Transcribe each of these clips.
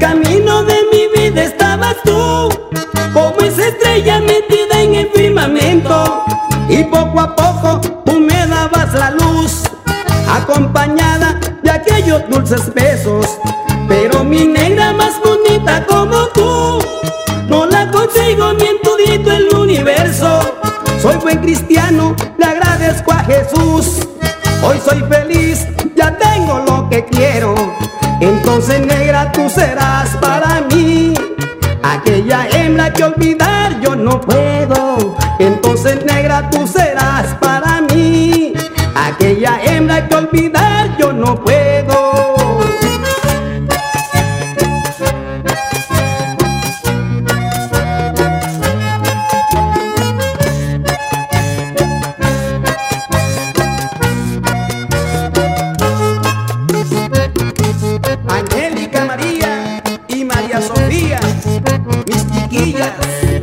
camino estrella metida en el firmamento. Y poco a poco tú me dabas la luz, acompañada de aquellos dulces besos. Pero mi negra más bonita como tú, no la consigo ni en todito el universo. Soy buen cristiano, le agradezco a Jesús. Hoy soy feliz, ya tengo lo que quiero. Entonces negra tú serás Que olvidar yo no puedo. Entonces negra tú serás para mí. Aquella hembra que olvidar yo no puedo. Angélica María y María Sofía, Thank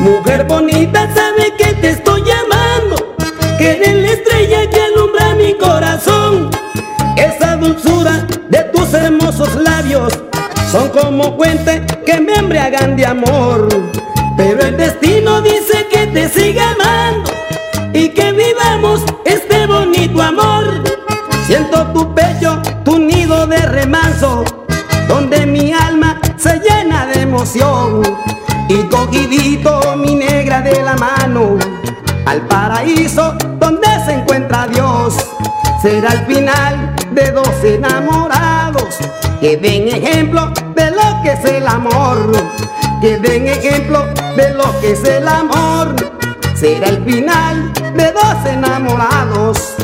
Mujer bonita, sabe que te estoy llamando, que eres la estrella que alumbra mi corazón. Esa dulzura de tus hermosos labios son como fuente que me embriagan de amor. Pero el destino dice que te siga amando y que vivamos este bonito amor. Siento tu pecho, tu nido de remanso, donde mi alma se llena de emoción. Y cogidito mi negra de la mano, al paraíso donde se encuentra Dios. Será el final de dos enamorados que den ejemplo de lo que es el amor. Que den ejemplo de lo que es el amor. Será el final de dos enamorados